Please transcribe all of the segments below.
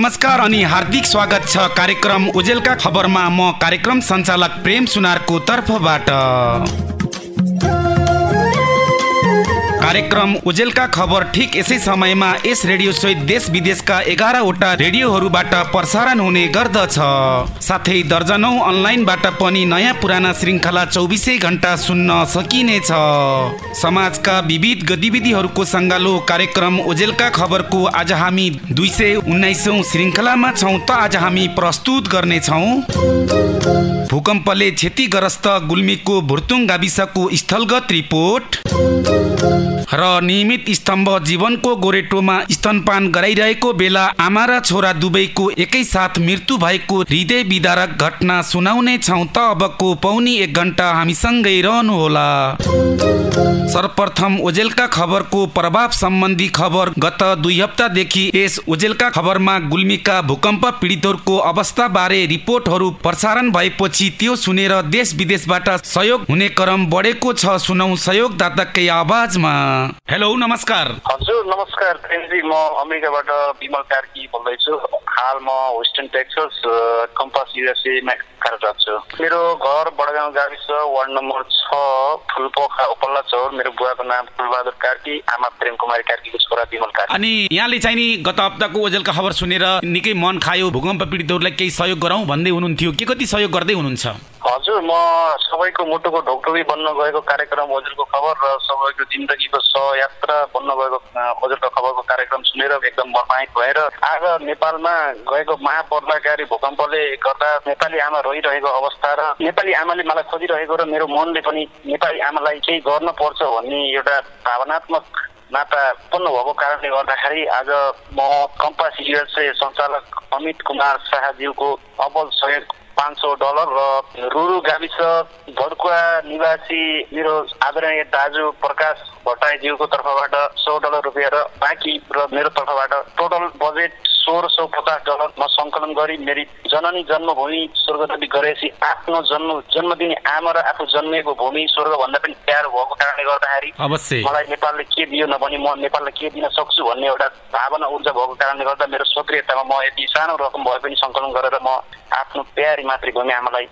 नमस्कार अनि हार्दिक स्वागत छ कार्यक्रम उजेलका खबरमा। म कार्यक्रम सञ्चालक प्रेम सुनारको तर्फबाट। कार्यक्रम उजेलका खबर ठिक यसै समयमा यस रेडियो सहित देश विदेशका एघारवटा रेडियोहरूबाट प्रसारण हुने गर्दछ। साथै दर्जनौ अनलाइनबाट पनि नयाँ पुराना श्रृङ्खला चौबिसै घन्टा सुन्न सकिनेछ। समाजका विविध गतिविधिहरूको सङ्गालो कार्यक्रम उजेलका खबरको आज हामी दुई सय उन्नाइसौँ श्रृङ्खलामा छौँ त आज हामी प्रस्तुत गर्नेछौँ। भूकम्पले क्षतिग्रस्त गुल्मीको भुर्तुङ गाविसको स्थलगत रिपोर्ट। र नियमित स्तम्भ जीवनको गोरेटोमा स्तनपान गराइरहेको बेला आमा र छोरा दुवैको एकैसाथ मृत्यु भएको हृदय विदारक घटना सुनाउने छौँ त अबको पौनी एक घन्टा हामीसँगै रहनुहोला। सर्वप्रथम ओजेलका खबरको प्रभाव सम्बन्धी खबर गत दुई हप्तादेखि यस ओजेलका खबरमा गुल्मीका भूकम्प पीडितहरूको अवस्था बारे रिपोर्टहरू प्रसारण भएपछि त्यो सुनेर देश विदेशबाट सहयोग हुने क्रम बढेको छ सुनौ सहयोगदाताकै आवाजमा। हेलो नमस्कार। हजुर नमस्कार म अमेरिकाबाट विमल कार्की बोल्दैछु। हाल म वेस्टर्न टेक्सस कम्पास युएसएमा कार्यरत छु मेरो घर बडगाउँ गाविस वार्ड नम्बर छ फुलपोखा उपल्ला चौर। मेरो बुवाको नाम फुलबहादुर कार्की आमा प्रेम कुमारी कार्कीको छोरा विमल कार्की। अनि यहाँले चाहिँ नि गत हप्ताको ओजेलका खबर सुनेर निकै मन खायो। भूकम्प पीडितहरूलाई केही सहयोग गरौँ भन्दै हुनुहुन्थ्यो। के कति सहयोग गर्दै हुनुहुन्छ? हजुर म सबैको मुटुको ढोकढोकी बन्न गएको कार्यक्रम ओजेलको खबर र सबैको जिन्दगीको सहयात्रा बन्न गएको ओजेलको खबरको कार्यक्रम सुनेर एकदम मर्माहित भएर आज नेपालमा गएको महापर्वकारी भूकम्पले गर्दा नेपाली आमा रोइरहेको अवस्था र नेपाली आमाले मलाई खोजिरहेको र मेरो मनले पनि नेपाली आमालाई केही गर्न पर्छ भन्ने एउटा भावनात्मक नाता उत्पन्न भएको कारणले गर्दाखेरि आज म कम्पास युएसए सञ्चालक अमित कुमार शाहज्यूको अब्बल सहयोग पाँच सौ डलर र रुरु गाविस भडकुवा निवासी मेरो आदरणीय दाजु प्रकाश भट्टराईज्यूको तर्फबाट सौ डलर रुपियाँ र बाँकी र मेरो तर्फबाट टोटल बजेट सोह्र सौ पचास डलर म सङ्कलन गरी मेरी जननी जन्मभूमि स्वर्गदली गरेपछि आफ्नो जन्म जन्म दिने आमा र आफू जन्मेको भूमि स्वर्गभन्दा पनि प्यार भएको कारणले गर्दाखेरि मलाई नेपालले के दियो नभने म नेपाललाई के दिन सक्छु भन्ने एउटा भावना ऊर्जा भएको कारणले गर्दा मेरो सक्रियतामा म यति सानो रकम भए पनि सङ्कलन गरेर म आफ्नो प्यारी मातृभूमि आमालाई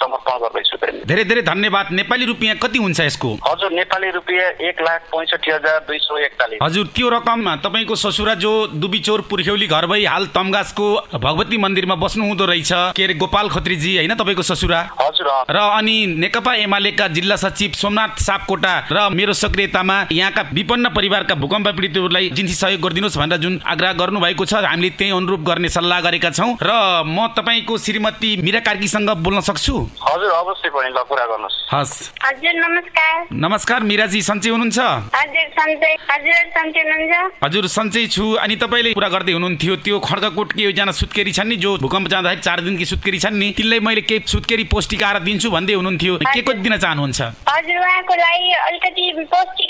समर्पण गर्दैछु धेरै धेरै धन्यवाद। नेपाली रुपियाँ कति हुन्छ यसको? हजुर नेपाली रुपियाँ एक लाख पैँसठी हजार दुई सौ एकतालिस। हजुर त्यो रकम तपाईँको ससुरा जो दुबिचोर पुर्ख्यौली घर भई हाल तमगासको भगवती मन्दिरमा बस्नु हुँदो रहेछ। के अरे गोपाल खत्रीजी होइन तपाईँको ससुरा? हजुर र अनि नेकपा एमालेका जिल्ला सचिव सोमनाथ सापकोटा र मेरो सक्रियतामा यहाँका विपन्न परिवारका भूकम्प पीडितहरूलाई जिन्सी सहयोग गरिदिनुहोस् भनेर जुन आग्रह गर्नुभएको छ हामीले त्यही अनुरूप गर्ने सल्लाह गरेका छौँ। र म तपाईँको श्रीमती मिरा कार्कीसँग बोल्न सक्छु। हजुर अवश्य पनि ल कुरा गर्नुहोस्। हस्। हजुर नमस्कार। नमस्कार मिराजी सन्चै हुनुहुन्छ? हजुर सन्चै। हजुर सन्चै हुनुहुन्छ? हजुर सन्चै छु। अनि तपाईँले कुरा गर्दै हुनुहुन्थ्यो त्यो खड्गकोटकी एकजना सुत्केरी छन् नि जो भूकम्प जाँदाखेरि चार दिनकी सुत्केरी छन् नि तिनलाई मैले केही सुत्केरी पौष्टिक आहार दिन्छु भन्दै हुनुहुन्थ्यो। के कति दिन चाहनुहुन्छ? हजुर उहाँको लागि अलिकति पौष्टिक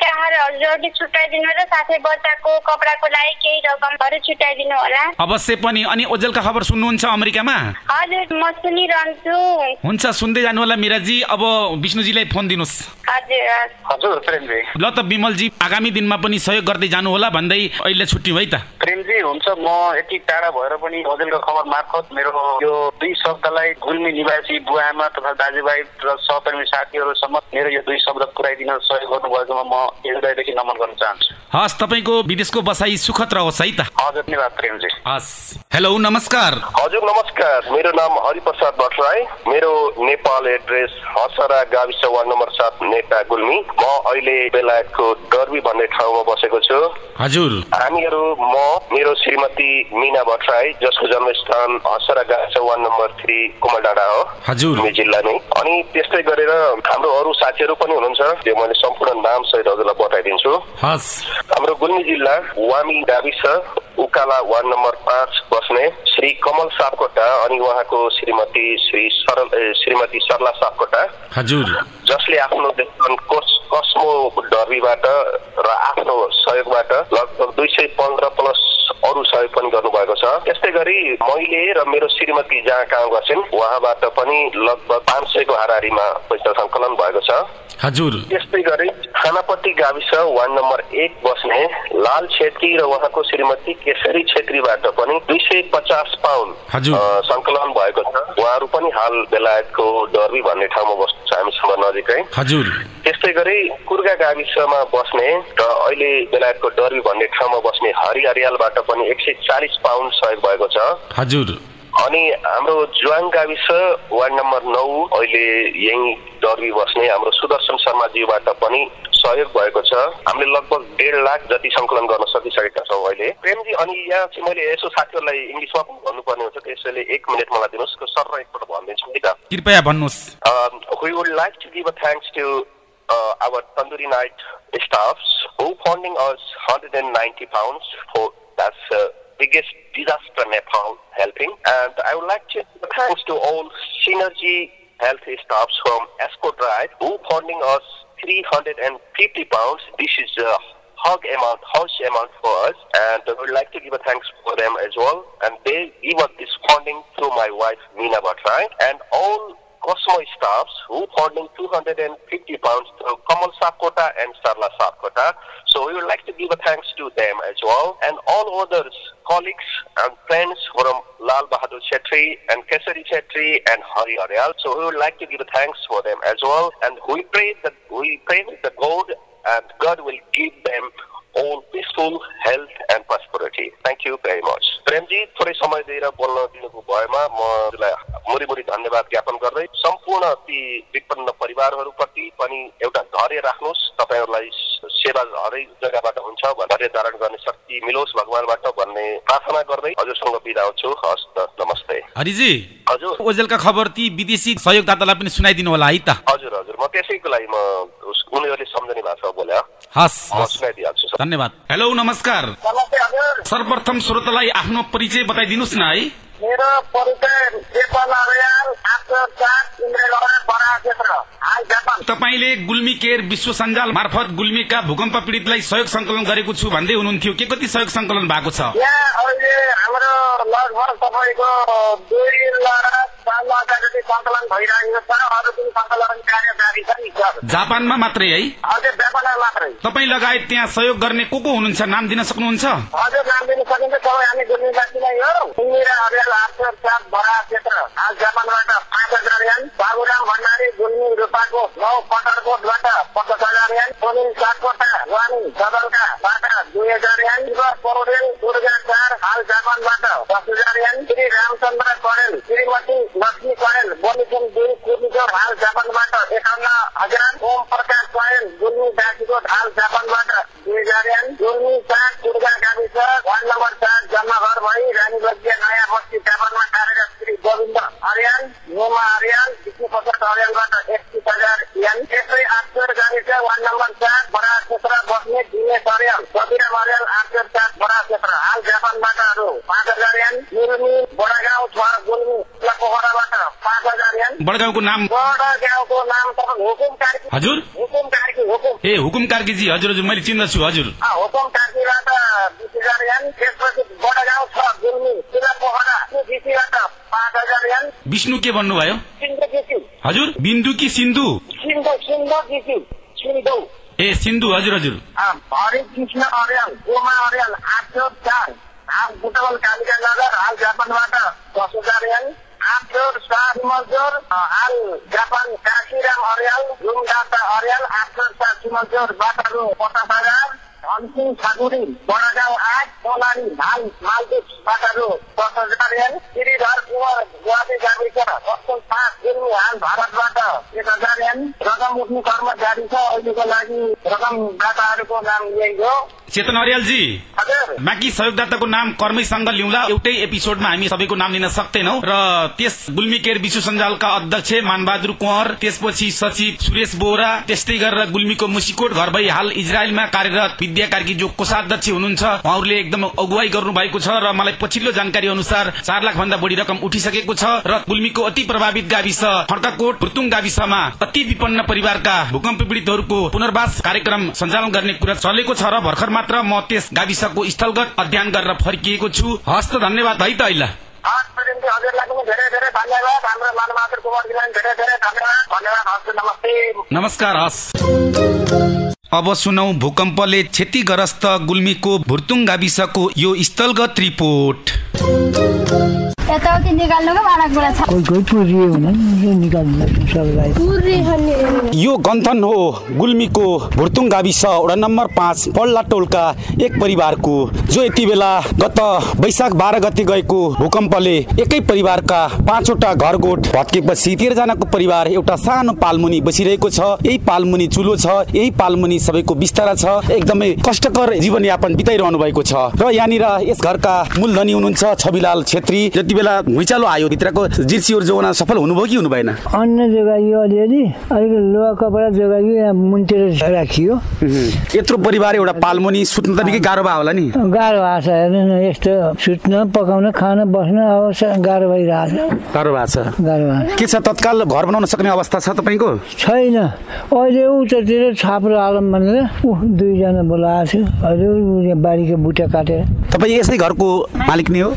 छुट्याइदिनु र साथै बच्चाको कपडाको लागि केही रकमहरू छुट्याइदिनु होला। अवश्य पनि। अनि ओजेलका खबर सुन्नुहुन्छ अमेरिकामा? हजुर म सुनिरहन्छु। हुन्छ सुन्दै जानु होला मिराजी। अब विष्णुजीलाई फोन दिनुहोस्। हजुर हजुर प्रेमजी। ल त विमलजी आगामी दिनमा पनि सहयोग गर्दै जानु होला भन्दै अहिले छुट्यौँ है त। प्रेमजी हुन्छ। म यति टाढा भएर पनि ओजेलको खबर मार्फत मेरो यो दुई शब्दलाई गुल्मी निवासी बुवा आमा तथा दाजुभाइ र सहकर्मी साथीहरूसम्म मेरो यो दुई शब्द पुऱ्याइदिन सहयोग गर्नुभएकोमा म हृदयदेखि नमन गर्न चाहन्छु। हस् तपाईँको विदेशको बसाई सुखद रहोस् है त। हजुर धन्यवाद प्रेमजी। हस्। हेलो नमस्कार। हजुर नमस्कार। मेरो नाम हरिप्रसाद भट्टराई। मेरो नेपाल एड्रेस हसरा गाविस वार्ड नम्बर सात नेटा गुल्मी। म अहिले बेलायतको डर्बी भन्ने ठाउँमा बसेको छु। हजुर। हामीहरू म मेरो श्रीमती मिना भट्टराई जसको जन्मस्थान हसरा गाविस वार्ड नम्बर थ्री कुमल डाँडा हो। हजुर। गुल्मी जिल्ला नै अनि त्यस्तै गरेर हाम्रो अरू साथीहरू पनि हुनुहुन्छ त्यो मैले सम्पूर्ण नाम सहित हजुरलाई बताइदिन्छु। हस्। हाम्रो गुल्मी जिल्ला वामी गाविस उकाला वार्ड नम्बर पाँच बस्ने श्री कमल सापकोटा अनि उहाँको श्रीमती श्री सरल श्रीमती सरला सापकोटा। हजुर। जसले आफ्नो देशन कोस कस्मो डर्बीबाट र आफ्नो सहयोगबाट लगभग दुई सय पन्ध्र प्लस अरू सहयोग पनि गर्नुभएको छ। त्यस्तै गरी मैले र मेरो श्रीमती जहाँ काम गर्छन् उहाँबाट पनि लगभग पाँच सयको हाराहारीमा पैसा सङ्कलन भएको छ। हजुर। त्यस्तै गरी खानापट्टी गाविस वार्ड नम्बर एक बस्ने लाल छेत्री र उहाँको श्रीमती केसरी छेत्रीबाट पनि दुई सय पचास पाउन्ड सङ्कलन भएको छ। उहाँहरू पनि हाल बेलायतको डर्बी भन्ने ठाउँमा बस्नुहुन्छ हामीसँग नजिकै। हजुर। त्यस्तै गरी कुर्गा गाविसमा बस्ने र अहिले बेलायतको डर्बी भन्ने ठाउँमा बस्ने हरि हरियालबाट पनि एक सय चालिस पाउन्ड सहयोग भएको छ। हजुर। अनि हाम्रो जुवाङ गाविस वार्ड नम्बर नौ अहिले यही डर्बी बस्ने हाम्रो सुदर्शन शर्माज्यूबाट पनि सहयोग भएको छ। हामीले लगभग डेढ लाख जति सङ्कलन गर्न सकिसकेका छौँ अहिले। प्रेमजी अनि यहाँ चाहिँ मैले यसो साथीहरूलाई इङ्ग्लिसमा पनि भन्नुपर्ने हुन्छ त्यसैले एक मिनट मलाई दिनुहोस् सर र एकपल्ट भनिदिन्छु नि त। कृपया भन्नुहोस्। we would like to give a thanks to uh, our Tandoori Night staffs who funding us 190 pounds for that's uh, biggest disaster Nepal helping. And I would like to thanks to all Synergy Health staffs from Esco Drive who funding us 350 pounds. This is a hug amount, huge amount for us, and I would like to give a thanks for them as well. And they give us this funding through my wife Meena Bhatrai and all Cosmo staffs who funding 250 pounds to Kamal Sapkota and Sarla Sapkota. So we would like to give a thanks to them as well. And all others, colleagues and friends from Lal Bahadur Chetri and Kesari Chetri and Hari Aryal. So we would like to give a thanks for them as well. And we pray that we pray the God and God will give them all peaceful health and prosperity. Thank you very much. Premji थोरै समय दिएर बोल्न दिनुको भएमा म हजुरलाई मुरी धन्यवाद ज्ञापन गर्दै सम्पूर्ण ती विपन्न परिवारहरूप्रति पनि एउटा धैर्य राख्नुहोस् तपाईँहरूलाई सेवा हरेक जग्गाबाट हुन्छ धैर्य धारण गर्ने शक्ति मिलोस् भगवान्बाट भन्ने प्रार्थना गर्दै हजुरसँग बिदा हुन्छु हस् नमस्ते हरिजी हजुर। ओजेलका खबर ती विदेशी सहयोगदातालाई पनि सुनाइदिनु होला है त। हजुर हजुर। म त्यसैको लागि म उनीहरूले सम्झने भाषा बोले हस् सुनाइदिइहाल्छु धन्यवाद। हेलो नमस्कार। सर्वप्रथम श्रोतालाई आफ्नो परिचय बताइदिनुहोस् न है। मेरो परिचय तपाईँले गुल्मी केयर विश्व सञ्जाल मार्फत गुल्मीका भूकम्प पीडितलाई सहयोग सङ्कलन गरेको छु भन्दै हुनुहुन्थ्यो। के कति सहयोग सङ्कलन भएको छ? लगभग तपाईँको दुई लाख चार लाख सङ्कलन भइरहेको छ अरू पनि सङ्कलन कार्य जारी छ। नि जापानमा मात्रै है? हजुर व्यापार मात्रै। तपाईँ लगायत त्यहाँ सहयोग गर्ने को को हुनुहुन्छ? नाम दिन सक्नुहुन्छ? हजुर नाम दिन सकिन्छ सबै हामी गुल्मीवासी नै हो। सुनिरा अभियान आफ्नो साथ बडा क्षेत्र। आज जापानबाट पाँच हजार यान बाबुराम भण्डारी गुल्मी रूपाको नौ पटरकोटबाट त्यसै आठचोर गाविस वार्ड नम्बर सात बडा क्षेत्र बस्ने दिनेश अर्याल कविराम अर्याल आठचोर सात बडा क्षेत्र हाल जापानबाट अरू पाँच हजार यान गुल्मी बडागाउँ छ गुल्मी पोखराबाट पाँच हजार यान बडगाउँको नाम बडा गाउँको नाम तपाईँ हुकुम कार्की हजुर। हुकुम कार्की हुकुम ए हुकुम कार्कीजी हजुर हजुर मैले चिन्दछु हजुर। हुकुम कार्कीबाट बिस हजार यान त्यसपछि बडगाउँ छ गुल्मी पोखरा बिसीबाट पाँच हजार यान विष्णु के भन्नुभयो? हजुर? बिन्दु कि सिन्धु? सिन्धु सिन्धु बिसी सिन्धु? ए सिन्धु हजुर हजुर। हरि कृष्ण अर्याल गोमा अर्याल आठसौ चार। हाल कालिका नगर हाल जापानबाट दस हजार यान। आठजोर सात मजदुर हाल जापान काशीराम अर्याल रुमदाता अर्याल आठजोर सात मजदुर बाटारु पचास हजार बडागाउँ आठ सोनारी हाल मालदिप्स बाटारु दस हजार यान श्रीधर कुमार गुवाहाटी गाविस पश्चिम पाँच गुल्मी हाल भारतबाट एक हजार यान रकम उठ्ने कर्मचारी छ अहिलेको लागि रकमदाताहरूको नाम यही हो चेतन अर्यालजी बाँकी सहयोगदाताको नाम कर्मैसँग लिउँला। एउटै एपिसोडमा हामी सबैको नाम लिन सक्दैनौ। र त्यस गुल्मी केयर विश्व सञ्जालका अध्यक्ष मानबहादुर कुँवर त्यसपछि सचिव सुरेश बोहरा त्यस्तै गरेर गुल्मीको मुसिकोट घर भई हाल इजरायलमा कार्यरत विद्या कार्की जो कोषाध्यक्ष हुनुहुन्छ उहाँहरूले एकदम अगुवाई गर्नु भएको छ र मलाई पछिल्लो जानकारी अनुसार चार लाख भन्दा बढी रकम उठिसकेको छ र गुल्मीको अति प्रभावित गाविस खड्काकोट फुर्तुङ गाविसमा अति विपन्न परिवारका भूकम्प पीड़ितहरूको पुनर्वास कार्यक्रम सञ्चालन गर्ने कुरा चलेको छ र भर्खर मात्र म त्यस गाविसको स्थलगत अध्ययन गरेर फर्किएको छु। हस्त धन्यवाद है त अहिले नमस्कार हस्। अब सुनौ भूकम्पले क्षतिग्रस्त गुल्मीको भुर्तुङ गाविसको यो स्थलगत रिपोर्ट। यताउति निकाल्नुको छ। यो गन्थन हो गुल्मीको भुर्तुङ गाविस वडा नम्बर पाँच पल्ला टोलका एक परिवारको। जो यति बेला गत वैशाख बाह्र गते गएको भूकम्पले एकै परिवारका पाँचवटा घरगोठ भत्केपछि तेह्रजनाको परिवार एउटा सानो पालमुनि बसिरहेको छ। यही पालमुनि चुलो छ यही पालमुनि सबैको बिस्तारा छ। एकदमै कष्टकर जीवनयापन बिताइरहनु भएको छ। र यहाँनिर यस घरका मूलधनी हुनुहुन्छ। छविलाल छेत्री। जति बेला भुइँचालो आयो भित्रको जिर्सीहरू जोगाउन सफल हुनुभयो कि हुनु भएन अन्न जोगाइयो अलिअलि। अलिक लुगा कपडा जोगाइयो यहाँ मुन्टेर राखियो। यत्रो परिवार एउटा पालमुनि सुत्नु त निकै गाह्रो भयो होला नि? गाह्रो भएको छ हेर्नु न यस्तो सुत्न पकाउन खान बस्न अब गाह्रो भइरहेको छ गाह्रो भएको छ गाह्रो भएको के छ तत्काल घर बनाउन सक्ने अवस्था छ तपाईँको? छ। छैन। अहिले उतातिर छाप्रो आलम भनेर ऊ दुईजना बोलाएको छु। अहिले बारीको बुट्टा काटेर। तपाईँ यसै घरको मालिक नै हो?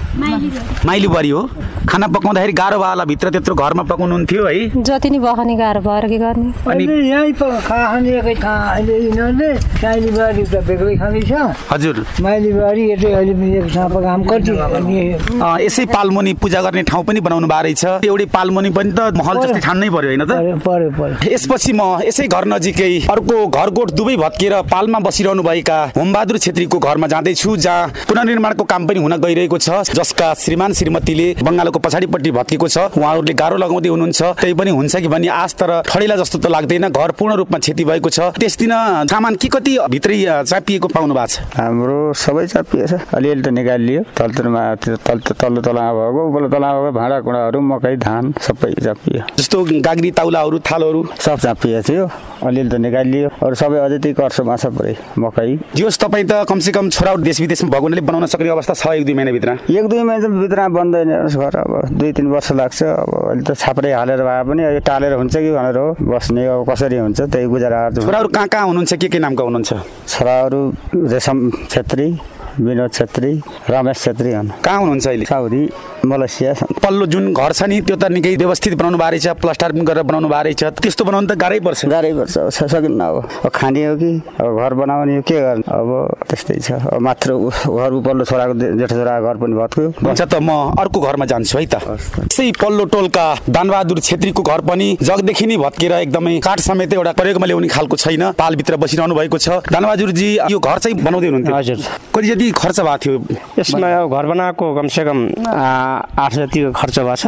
माइली बुहारी हो। खाना पकाउँदाखेरि गाह्रो भयो होला भित्र त्यत्रो घरमा पकाउनुहुन्थ्यो है। जति नै भयो नि गाह्रो भएर के गर्ने? अनि अहिले यहीँ खाने एकै ठाउँ। अहिले यिनीहरूले साइली बारी त बेग्लै खाँदैछ। हजुर। माइली बारी यतै अहिले पनि एक ठाउँ पकाम कति अनि अँ, यसै पालमुनि पूजा गर्ने ठाउँ पनि बनाउनु भएको रहेछ। एउटै पालमुनि पनि त महल जस्तै ठान्नै पर्यो होइन त? पऱ्यो पऱ्यो यसपछि म यसै घर नजिकै अर्को घरगोठ दुवै भत्किएर पालमा बसिरहनु भएका होमबहादुर छेत्रीको घरमा जाँदैछु जहाँ पुनर्निर्माणको काम पनि हुन गइरहेको छ। जसका श्रीमान श्रीमतीले बङ्गालको पछाडिपट्टि भत्केको छ उहाँहरूले गाह्रो लगाउँदै हुनुहुन्छ। त्यही पनि हुन्छ कि भन्ने आश तर ठडेला जस्तो त लाग्दैन घर पूर्ण रूपमा क्षति भएको छ। त्यस दिन सामान के कति भित्रै चापिएको पाउनु भएको छ? हाम्रो सबै चापिएछ अलिअलि त निकालियो तलतिरमा तल तल्लो तलामा भएको उपल्लो तलामा भएको भाँडाकुँडाहरू मकै धान सबै चापियो। जस्तो गाग्री ताउलाहरू थालहरू? सब चापिएको थियो। अलिअलि त निकालियो अरू सबै अझै त्यही कर्सोमा छ पुरै मकै। जे होस् तपाईँ त कमसेकम छोराहरू देश विदेशमा भएको हुनाले बनाउन सक्ने अवस्था छ एक दुई महिनाभित्र एक दुई महिना त भित्र बन्दैन घर अब दुई तिन वर्ष लाग्छ अब अहिले त छाप्रै हालेर भए पनि यो टालेर हुन्छ कि भनेर हो बस्ने अब कसरी हुन्छ त्यही गुजारा छोराहरू कहाँ कहाँ हुनुहुन्छ के के नामका हुनुहुन्छ? छोराहरू रेशम छेत्री विनोद छेत्री रमेश छेत्री हुन्। कहाँ हुनुहुन्छ अहिले? Saudi Malaysia. पल्लो जुन घर छ नि त्यो त निकै व्यवस्थित बनाउनु भएको रहेछ प्लास्टर पनि गरेर बनाउनु भएको रहेछ। त्यस्तो बनाउनु त गाह्रै पर्छ। गाह्रै पर्छ। अब छ- सकिन्न अब। अब खाने हो कि? अब घर बनाउने हो के गर्ने? अब त्यस्तै छ। अब मात्र घर उपल्लो छोराको जेठो छोराको घर पनि भत्क्यो। हुन्छ त म अर्को घरमा जान्छु है त। यसै पल्लो टोलका दानबहादुर छेत्रीको घर पनि जगदेखि नै भत्केर एकदमै काठ समेत एउटा प्रयोगमा ल्याउने खालको छैन। पालभित्र बसिरहनु भएको छ। दानबहादुरजी यो घर चाहिँ बनाउँदै हुनुहुन्थ्यो। हजुर। कति जति खर्च भएको थियो। यसमा घर बनाएको कमसेकम आठ जतिको खर्च भएको छ।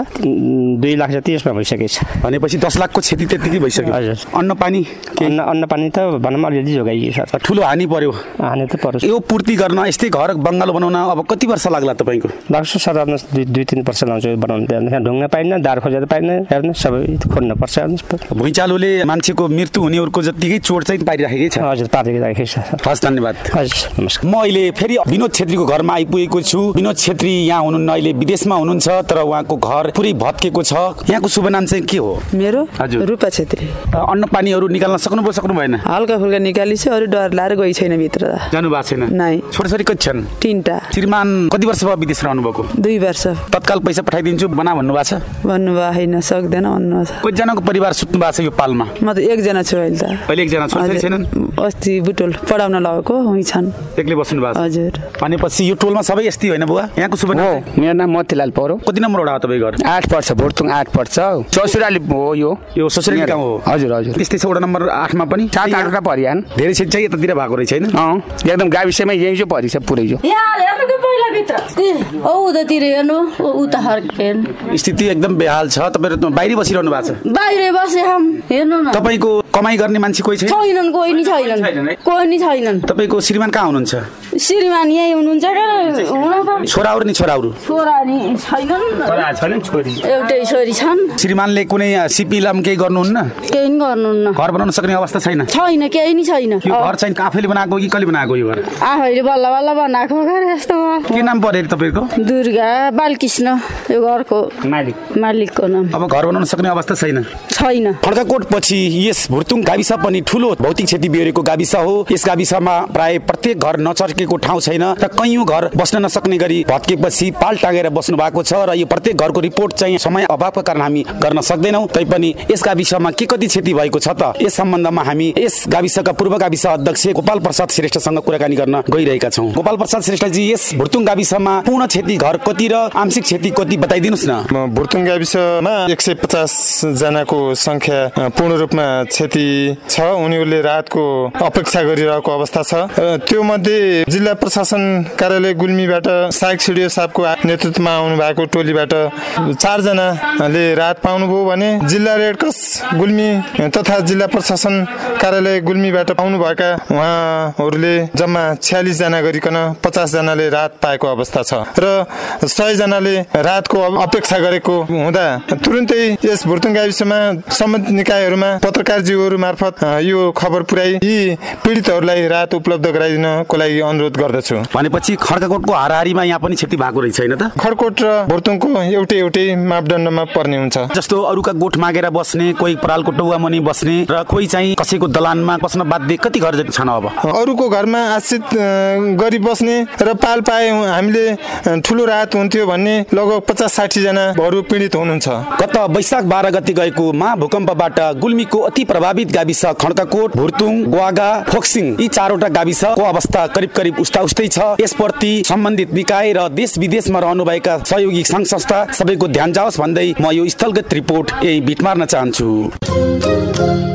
दुई लाख जति यसमा भइसकेको छ। भनेपछि दस लाखको क्षति त्यतिकै भइसक्यो। हजुर। अन्न पानी के अन्न अन्न पानी त भनौँ अलिअलि जोगाइएको छ ठुलो हानि पर्यो। हाने त परोस् यो पूर्ति गर्न यस्तै घर बङ्गालो बनाउन अब कति वर्ष लाग्ला तपाईँको? लाग्छ सर दुई दुई तिन वर्ष लाउँछ यो बनाउनु। त्यहाँ ढुङ्न पाइन्न दार खोजेर पाइन्न हेर्नु सबै खोज्नु पर्छ हेर्नुहोस् भुइँचालोले मान्छेको मृत्यु हुनेहरूको जत्तिकै चोट चाहिँ पारिराखेकै छ। हजुर पारेको राखेको छ हस् धन्यवाद। हजुर नमस्कार। म अहिले फेरि विनोद छेत्रीको घरमा आइपुगेको छु। विनोद छेत्री यहाँ हुनुहुन्न अहिले विदेशमा हुनुहुन्छ तर उहाँको घर पुरै भत्केको छ। यहाँको शुभ नाम चाहिँ के हो? मेरो? हजुर। रूपा छेत्री। अन्न पानीहरू निकाल्न सक्नुभयो सक्नु भएन हल्का फुल्का निकाली छ अरू डर लाएर गइ छैन भित्र। जानु भएको छैन? नै छोराछोरी कति छन्? तिनवटा श्रीमान कति वर्ष भयो विदेश रहनु भएको दुई वर्ष। तत्काल पैसा पठाइदिन्छु बना भन्नुभएको छ? भन्नुभयो होइन सक्दैन भन्नुभएको छ। कतिजनाको परिवार सुत्नु भएको छ यो पालमा? म त एकजना छु अहिले त। अहिले एकजना छैनन्? हजुर। अस्ति बुटोल पढाउन लगेको उहीँ छन् एक्लै बस्नु भएको छ? हजुर। भनेपछि यो टोलमा सबै यस्तै होइन बुवा? यहाँको शुभ नाम चाहिँ? मेरो नाम मोतीलाल पौरो। कति नम्बर वडा हो तपाईँ घर? आठ पर्छ भोटुङ आठ पर्छ। हौ चौसुराली हो यो। यो ससुराली गाउँ हो? हजुर हजुर। त्यस्तै छ वडा नम्बर आठमा पनि। सात आठवटा परिहान धेरै क्षेत्र चाहिँ यतातिर भएको रहेछ होइन? अँ एकदम गाविसमै यही चाहिँ परि छ पुरै यो यहाँ हेर्नुको पहिला भित्र औ उतातिर हेर्नु। उता फर्केन स्थिति एकदम बेहाल छ। तपाईँहरू त बाहिरै बसिरहनु भएको छ? बाहिर बसे हम हेर्नु न। तपाईँको कमाइ गर्ने मान्छे कोही छैन? कोही नि छैनन्। कोही नि छैनन्। तपाईँको श्रीमान कहाँ हुनुहुन्छ? श्रीमान यही हुनुहुन्छ र छोराहरू नि छोराहरू छोरा नि छैनन् छैन छोरी एउटै छोरी छन् श्रीमानले कुनै सिपी लाम केही गर्नुहुन्न केही नि गर्नुहुन्न घर बनाउन सक्ने अवस्था छैन छैन केही नि छैन यो घर चाहिँ आफैले बनाएको कि कसले बनाएको यो घर आफैले बल्ल बल्ल बनाएको घर यस्तो के नाम पऱ्यो अरे तपाईँको दुर्गा बालकृष्ण यो घरको मालिक मालिकको नाम अब घर बनाउन सक्ने अवस्था छैन छैन। खड्काकोट पछि यस भुर्तुङ गाविस पनि ठुलो भौतिक क्षति बिहोरेको गाविस हो। यस गाविसमा प्राय प्रत्येक घर नचर्केको ठाउँ छैन र कैयौँ घर बस्न नसक्ने गरी भत्केपछि पाल टाँगेर बस्नु भएको छ र यो प्रत्येक घरको रिपोर्ट चाहिँ समय अभावको कारण हामी गर्न सक्दैनौँ। तैपनि यस गाविसमा के कति क्षति भएको छ त? यस सम्बन्धमा हामी यस गाविसका पूर्व गाविस अध्यक्ष गोपाल प्रसाद श्रेष्ठसँग कुराकानी गर्न गइरहेका छौँ। गोपाल प्रसाद श्रेष्ठजी यस भुर्तुङ गाविसमा पूर्ण क्षति घर कति र आंशिक क्षति कति बताइदिनुहोस् न। भुर्तुङ गाविसमा एक सय पचास जनाको संख्या अ, पूर्ण रूपमा क्षति छ। उनीहरूले राहतको अपेक्षा गरिरहेको अवस्था छ। त्यो मध्ये जिल्ला प्रशासन कार्यालय गुल्मीबाट साग सिडियो साहबको नेतृत्वमा आउनु भएको टोलीबाट चारजनाले राहत पाउनुभयो भने जिल्ला रेड गुल्मी तथा जिल्ला प्रशासन कार्यालय गुल्मीबाट पाउनुभएका उहाँहरूले जम्मा छ्यालिस जना गरिकन पचास जनाले राहत पाएको अवस्था छ र सय जनाले राहतको अपेक्षा गरेको हुँदा तुरुन्तै यस भुर्तुङ गाविसमा सम्बन्धित निकायहरूमा पत्रकारज्यूहरू मार्फत यो खबर पुर्याई यी पीडितहरूलाई राहत उपलब्ध गराइदिनको लागि अनुरोध गर्दछु। भनेपछि खड्काकोटको हाराहारीमा यहाँ पनि क्षति भएको रहेछ होइन त? खडकोट र भुर्तुङको एउटै एउटै मापदण्डमा पर्ने हुन्छ। जस्तो अरूका गोठ मागेर बस्ने कोही परालको टौवा मुनि बस्ने र कोही चाहिँ कसैको दलानमा बस्न बाध्य कति घर जति छन् अब? अरूको घरमा आश्रित गरी बस्ने र पाल पाए हामीले ठुलो राहत हुन्थ्यो भन्ने लगभग पचास साठीजना हरू पीडित हुनुहुन्छ। गत वैशाख बाह्र गति गएको महाभूकम्पबाट गुल्मीको अति प्रभावित गाविस खड्काकोट भुर्तुङ ग्वागा फोक्सिङ यी चारवटा गाविसको अवस्था करिब करिब उस्ता उस्तै छ। यसप्रति सम्बन्धित निकाय र देश विदेशमा रहनुभएका सहयोगी सङ्घ संस्था सबैको ध्यान जाओस् भन्दै म यो स्थलगत रिपोर्ट यही बिट मार्न चाहन्छु।